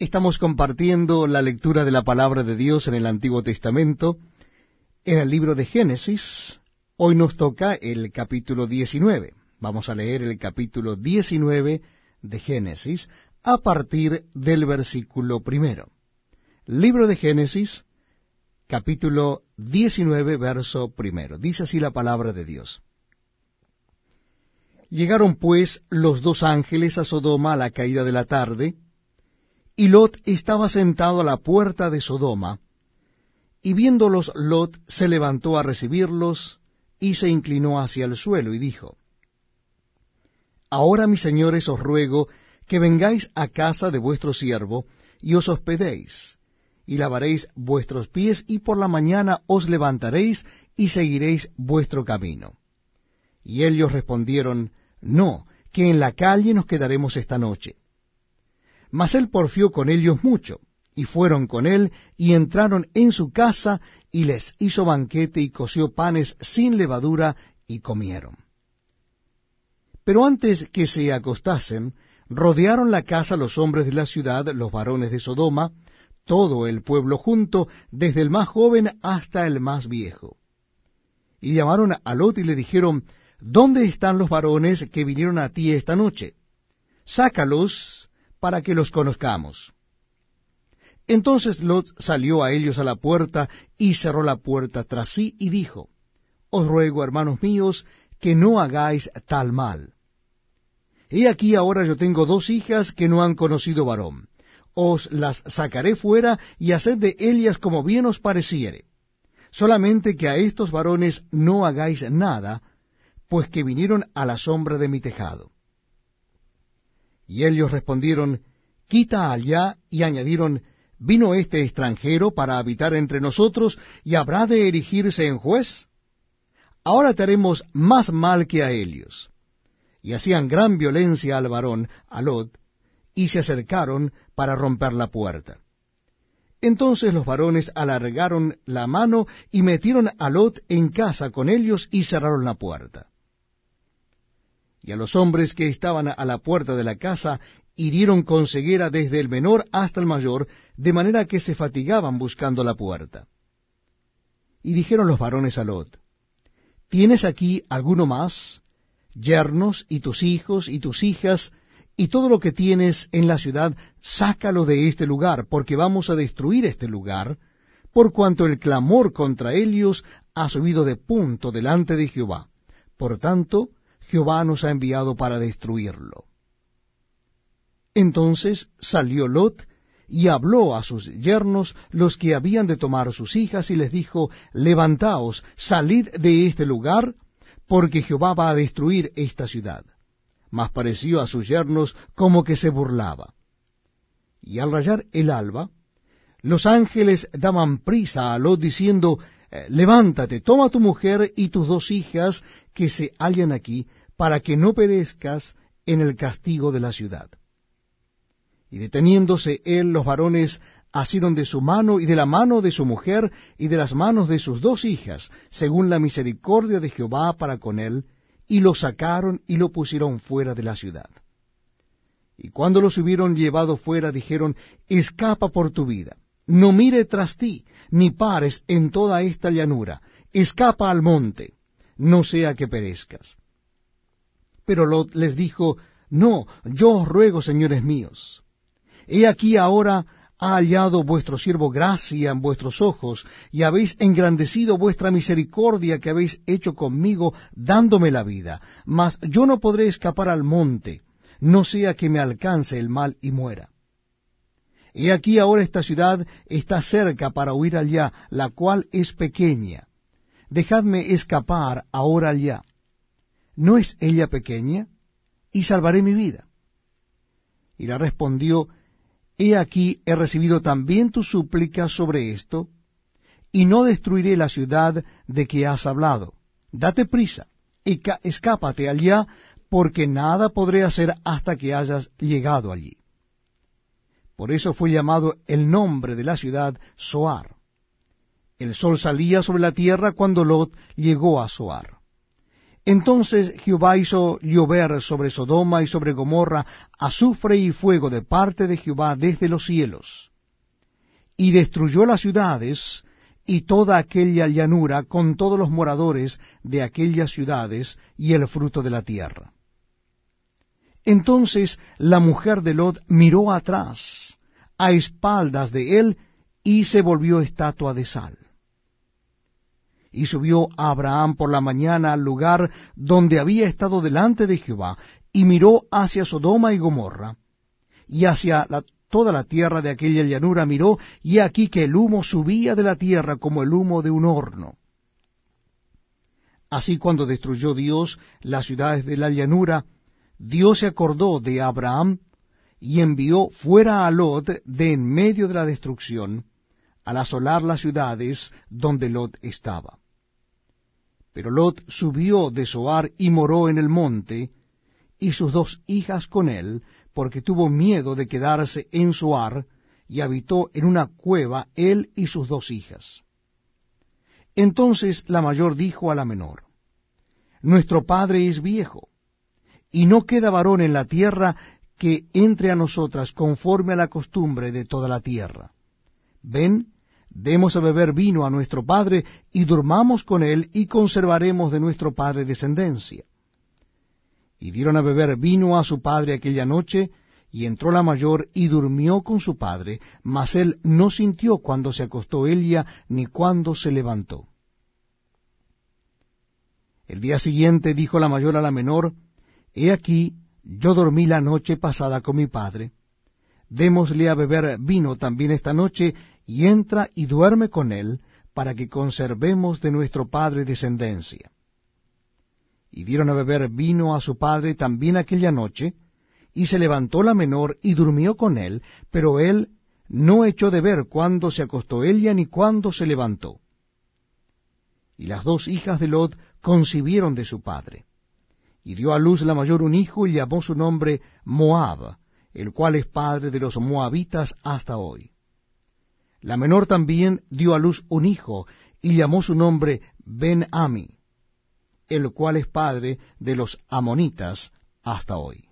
Estamos compartiendo la lectura de la palabra de Dios en el Antiguo Testamento, en el libro de Génesis. Hoy nos toca el capítulo 19. Vamos a leer el capítulo 19 de Génesis a partir del versículo primero. Libro de Génesis, capítulo 19, verso primero. Dice así la palabra de Dios. Llegaron pues los dos ángeles a Sodoma a la caída de la tarde, y Lot estaba sentado a la puerta de Sodoma, y viéndolos Lot se levantó a recibirlos, y se inclinó hacia el suelo, y dijo, Ahora, mis señores, os ruego que vengáis a casa de vuestro siervo, y os hospedéis, y lavaréis vuestros pies, y por la mañana os levantaréis, y seguiréis vuestro camino. Y ellos respondieron, No, que en la calle nos quedaremos esta noche. Mas él porfió con ellos mucho, y fueron con él, y entraron en su casa, y les hizo banquete, y coció panes sin levadura, y comieron. Pero antes que se acostasen, rodearon la casa los hombres de la ciudad, los varones de Sodoma, todo el pueblo junto, desde el más joven hasta el más viejo. Y llamaron a Lot y le dijeron, ¿Dónde están los varones que vinieron a ti esta noche? Sácalos para que los conozcamos. Entonces Lot salió a ellos a la puerta y cerró la puerta tras sí y dijo, Os ruego, hermanos míos, que no hagáis tal mal. He aquí ahora yo tengo dos hijas que no han conocido varón. Os las sacaré fuera y haced de ellas como bien os pareciere. Solamente que a estos varones no hagáis nada, pues que vinieron a la sombra de mi tejado. Y ellos respondieron, Quita allá, y añadieron, ¿Vino este extranjero para habitar entre nosotros, y habrá de erigirse en juez? Ahora te haremos más mal que a ellos. Y hacían gran violencia al varón, a Lot, y se acercaron para romper la puerta. Entonces los varones alargaron la mano y metieron a Lot en casa con ellos y cerraron la puerta y a los hombres que estaban a la puerta de la casa hirieron con ceguera desde el menor hasta el mayor, de manera que se fatigaban buscando la puerta. Y dijeron los varones a Lot, ¿tienes aquí alguno más? Yernos y tus hijos y tus hijas y todo lo que tienes en la ciudad, sácalo de este lugar, porque vamos a destruir este lugar, por cuanto el clamor contra ellos ha subido de punto delante de Jehová. Por tanto, Jehová nos ha enviado para destruirlo. Entonces salió Lot y habló a sus yernos, los que habían de tomar sus hijas, y les dijo, Levantaos, salid de este lugar, porque Jehová va a destruir esta ciudad. Mas pareció a sus yernos como que se burlaba. Y al rayar el alba, los ángeles daban prisa a Lot diciendo, levántate, toma tu mujer y tus dos hijas que se hallan aquí, para que no perezcas en el castigo de la ciudad. Y deteniéndose él, los varones asieron de su mano y de la mano de su mujer y de las manos de sus dos hijas, según la misericordia de Jehová para con él, y lo sacaron y lo pusieron fuera de la ciudad. Y cuando los hubieron llevado fuera, dijeron, escapa por tu vida no mire tras ti, ni pares en toda esta llanura, escapa al monte, no sea que perezcas. Pero Lot les dijo, No, yo os ruego, señores míos, he aquí ahora ha hallado vuestro siervo gracia en vuestros ojos, y habéis engrandecido vuestra misericordia que habéis hecho conmigo, dándome la vida. Mas yo no podré escapar al monte, no sea que me alcance el mal y muera. He aquí ahora esta ciudad está cerca para huir allá, la cual es pequeña. Dejadme escapar ahora allá. ¿No es ella pequeña? Y salvaré mi vida. Y la respondió, He aquí he recibido también tu súplica sobre esto, y no destruiré la ciudad de que has hablado. Date prisa, y escápate allá, porque nada podré hacer hasta que hayas llegado allí. Por eso fue llamado el nombre de la ciudad Soar. El sol salía sobre la tierra cuando Lot llegó a Soar. Entonces Jehová hizo llover sobre Sodoma y sobre Gomorra azufre y fuego de parte de Jehová desde los cielos, y destruyó las ciudades y toda aquella llanura con todos los moradores de aquellas ciudades y el fruto de la tierra. Entonces la mujer de Lot miró atrás, a espaldas de él, y se volvió estatua de sal. Y subió Abraham por la mañana al lugar donde había estado delante de Jehová, y miró hacia Sodoma y Gomorra, y hacia toda la tierra de aquella llanura miró, y aquí que el humo subía de la tierra como el humo de un horno. Así cuando destruyó Dios las ciudades de la llanura, Dios se acordó de Abraham y envió fuera a Lot de en medio de la destrucción, al asolar las ciudades donde Lot estaba. Pero Lot subió de Soar y moró en el monte, y sus dos hijas con él, porque tuvo miedo de quedarse en Soar, y habitó en una cueva él y sus dos hijas. Entonces la mayor dijo a la menor, Nuestro padre es viejo, y no queda varón en la tierra que entre a nosotras conforme a la costumbre de toda la tierra. Ven, demos a beber vino a nuestro padre, y durmamos con él, y conservaremos de nuestro padre descendencia. Y dieron a beber vino a su padre aquella noche, y entró la mayor y durmió con su padre, mas él no sintió cuando se acostó ella, ni cuando se levantó. El día siguiente dijo la mayor a la menor, He aquí, yo dormí la noche pasada con mi padre. Démosle a beber vino también esta noche, y entra y duerme con él, para que conservemos de nuestro padre descendencia. Y dieron a beber vino a su padre también aquella noche, y se levantó la menor y durmió con él, pero él no echó de ver cuándo se acostó ella ni cuándo se levantó. Y las dos hijas de Lot concibieron de su padre y dio a luz la mayor un hijo y llamó su nombre Moab, el cual es padre de los moabitas hasta hoy. La menor también dio a luz un hijo y llamó su nombre Ben-Ami, el cual es padre de los amonitas hasta hoy.